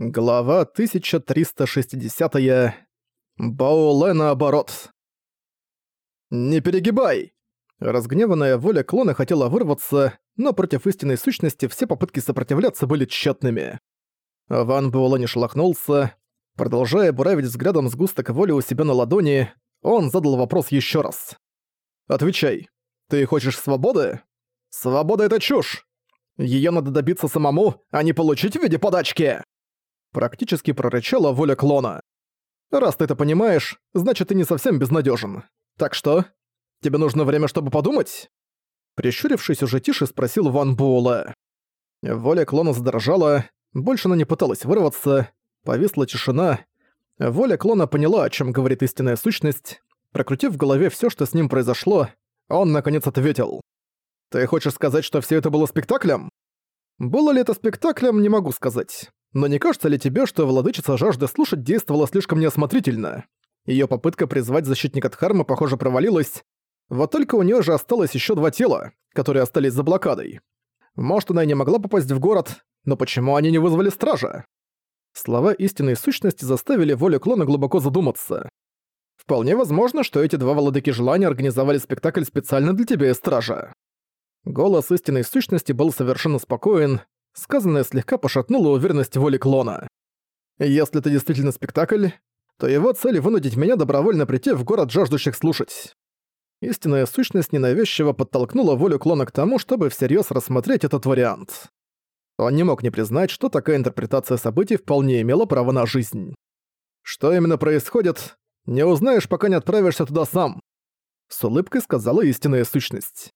Глава 1360. -я. Бауле наоборот. «Не перегибай!» Разгневанная воля клона хотела вырваться, но против истинной сущности все попытки сопротивляться были тщетными. Ван Буэлэ не шелохнулся. Продолжая буравить взглядом сгусток воли у себя на ладони, он задал вопрос еще раз. «Отвечай, ты хочешь свободы?» «Свобода — это чушь! Её надо добиться самому, а не получить в виде подачки!» Практически прорычала воля клона. «Раз ты это понимаешь, значит, ты не совсем безнадежен. Так что? Тебе нужно время, чтобы подумать?» Прищурившись уже тише, спросил Ван Буэлэ. Воля клона задрожала, больше она не пыталась вырваться, повисла тишина. Воля клона поняла, о чем говорит истинная сущность. Прокрутив в голове все, что с ним произошло, он наконец ответил. «Ты хочешь сказать, что все это было спектаклем?» «Было ли это спектаклем, не могу сказать. Но не кажется ли тебе, что владычица жажды слушать действовала слишком неосмотрительно? Её попытка призвать защитника Дхармы, похоже, провалилась. Вот только у неё же осталось ещё два тела, которые остались за блокадой. Может, она и не могла попасть в город, но почему они не вызвали стража? Слова истинной сущности заставили волю клона глубоко задуматься. Вполне возможно, что эти два владыки желания организовали спектакль специально для тебя и стража. Голос истинной сущности был совершенно спокоен, Сказанное слегка пошатнуло уверенность воли клона. «Если это действительно спектакль, то его цель — вынудить меня добровольно прийти в город жаждущих слушать». Истинная сущность ненавязчиво подтолкнула волю клона к тому, чтобы всерьез рассмотреть этот вариант. Он не мог не признать, что такая интерпретация событий вполне имела право на жизнь. «Что именно происходит, не узнаешь, пока не отправишься туда сам», — с улыбкой сказала истинная сущность.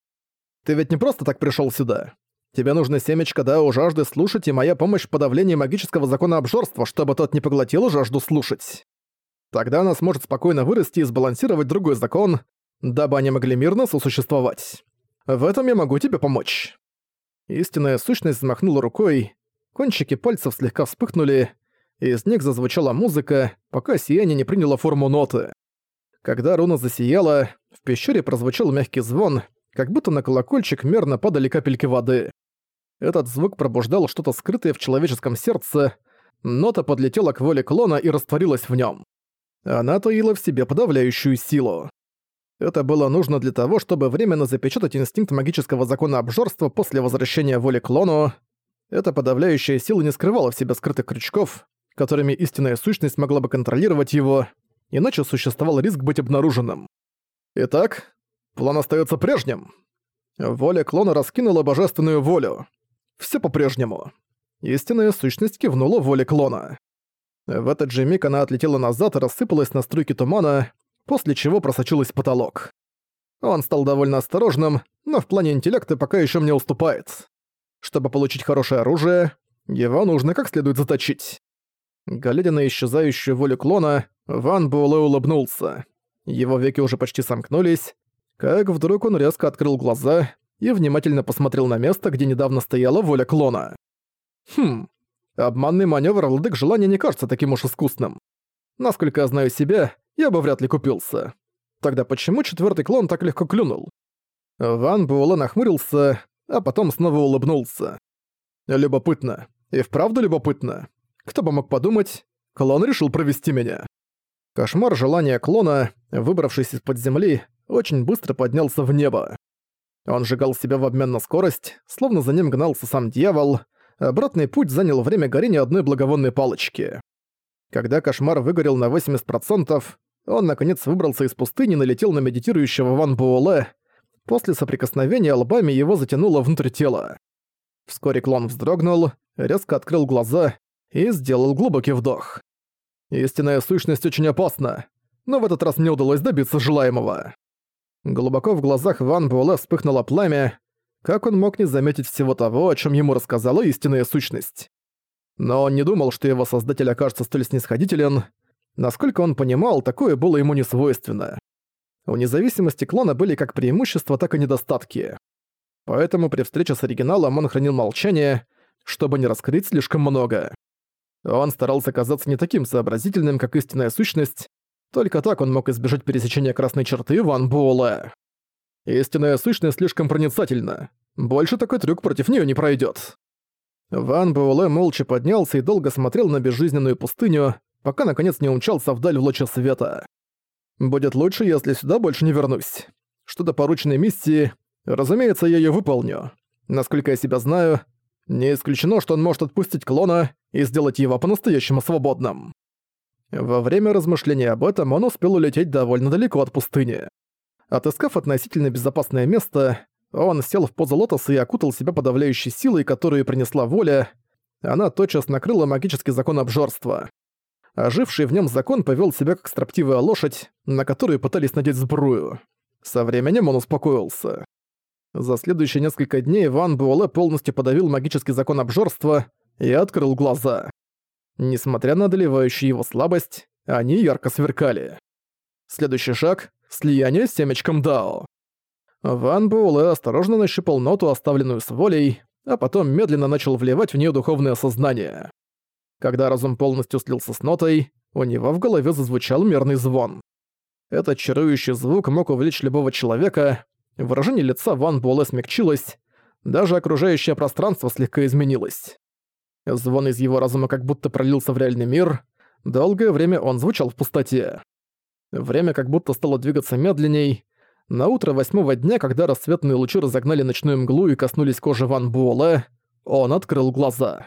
«Ты ведь не просто так пришел сюда. Тебе нужно семечко Дао жажды слушать и моя помощь в подавлении магического закона обжорства, чтобы тот не поглотил жажду слушать. Тогда она сможет спокойно вырасти и сбалансировать другой закон, дабы они могли мирно сосуществовать. В этом я могу тебе помочь». Истинная сущность взмахнула рукой, кончики пальцев слегка вспыхнули, и из них зазвучала музыка, пока сияние не приняло форму ноты. Когда руна засияла, в пещере прозвучал мягкий звон, как будто на колокольчик мерно падали капельки воды. Этот звук пробуждал что-то скрытое в человеческом сердце. Нота подлетела к воле клона и растворилась в нем. Она таила в себе подавляющую силу. Это было нужно для того, чтобы временно запечатать инстинкт магического закона обжорства после возвращения воли клону. Эта подавляющая сила не скрывала в себе скрытых крючков, которыми истинная сущность могла бы контролировать его, иначе существовал риск быть обнаруженным. Итак, план остается прежним. Воля клона раскинула божественную волю. Все по-прежнему. Истинная сущность кивнула воле клона. В этот же миг она отлетела назад и рассыпалась на струйки тумана, после чего просочилась потолок. Он стал довольно осторожным, но в плане интеллекта пока еще мне уступает. Чтобы получить хорошее оружие, его нужно как следует заточить. Глядя на исчезающую волю клона, Ван Буэлэ улыбнулся. Его веки уже почти сомкнулись, как вдруг он резко открыл глаза и внимательно посмотрел на место, где недавно стояла воля клона. Хм, обманный маневр владык желания не кажется таким уж искусным. Насколько я знаю себя, я бы вряд ли купился. Тогда почему четвертый клон так легко клюнул? Ван Буэлэ нахмурился, а потом снова улыбнулся. Любопытно. И вправду любопытно. Кто бы мог подумать, клон решил провести меня. Кошмар желания клона, выбравшись из-под земли, очень быстро поднялся в небо. Он сжигал себя в обмен на скорость, словно за ним гнался сам дьявол. Обратный путь занял время горения одной благовонной палочки. Когда кошмар выгорел на 80%, он наконец выбрался из пустыни и налетел на медитирующего Ван Буэлэ. После соприкосновения лбами его затянуло внутрь тела. Вскоре клон вздрогнул, резко открыл глаза и сделал глубокий вдох. Истинная сущность очень опасна, но в этот раз мне удалось добиться желаемого. Глубоко в глазах Ван Буэлэ вспыхнуло пламя. Как он мог не заметить всего того, о чем ему рассказала истинная сущность? Но он не думал, что его создатель окажется столь снисходителен. Насколько он понимал, такое было ему не свойственно. У независимости клона были как преимущества, так и недостатки. Поэтому при встрече с оригиналом он хранил молчание, чтобы не раскрыть слишком много. Он старался казаться не таким сообразительным, как истинная сущность, только так он мог избежать пересечения красной черты Ван Буэлэ. Истинная сущность слишком проницательна. Больше такой трюк против нее не пройдет. Ван Буэлэ молча поднялся и долго смотрел на безжизненную пустыню, пока наконец не умчался вдаль в луче света. «Будет лучше, если сюда больше не вернусь. Что до порученной миссии, разумеется, я её выполню. Насколько я себя знаю, не исключено, что он может отпустить клона и сделать его по-настоящему свободным». Во время размышления об этом он успел улететь довольно далеко от пустыни. Отыскав относительно безопасное место, он сел в позу лотоса и окутал себя подавляющей силой, которую принесла воля. Она тотчас накрыла магический закон обжорства. Оживший в нем закон повел себя как строптивая лошадь, на которую пытались надеть сбрую. Со временем он успокоился. За следующие несколько дней Ван Буэлэ полностью подавил магический закон обжорства и открыл глаза. Несмотря на одолевающую его слабость, они ярко сверкали. Следующий шаг — слияние с семечком Дао. Ван Буэлэ осторожно нащупал ноту, оставленную с волей, а потом медленно начал вливать в нее духовное сознание. Когда разум полностью слился с нотой, у него в голове зазвучал мерный звон. Этот чарующий звук мог увлечь любого человека, выражение лица Ван Буэлэ смягчилось, даже окружающее пространство слегка изменилось. Звон из его разума как будто пролился в реальный мир, долгое время он звучал в пустоте. Время как будто стало двигаться медленней, на утро восьмого дня, когда рассветные лучи разогнали ночную мглу и коснулись кожи Ван Буэлэ, он открыл глаза.